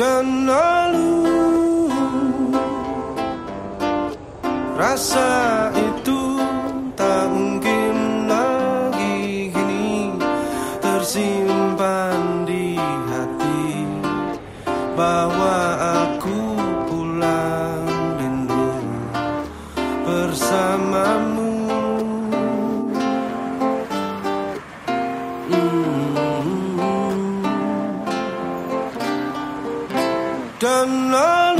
dan lalu Rasa itu tak mungkin lagi kini tersimpan di hati Bahwa aku pulang rindu bersamamu dan lalu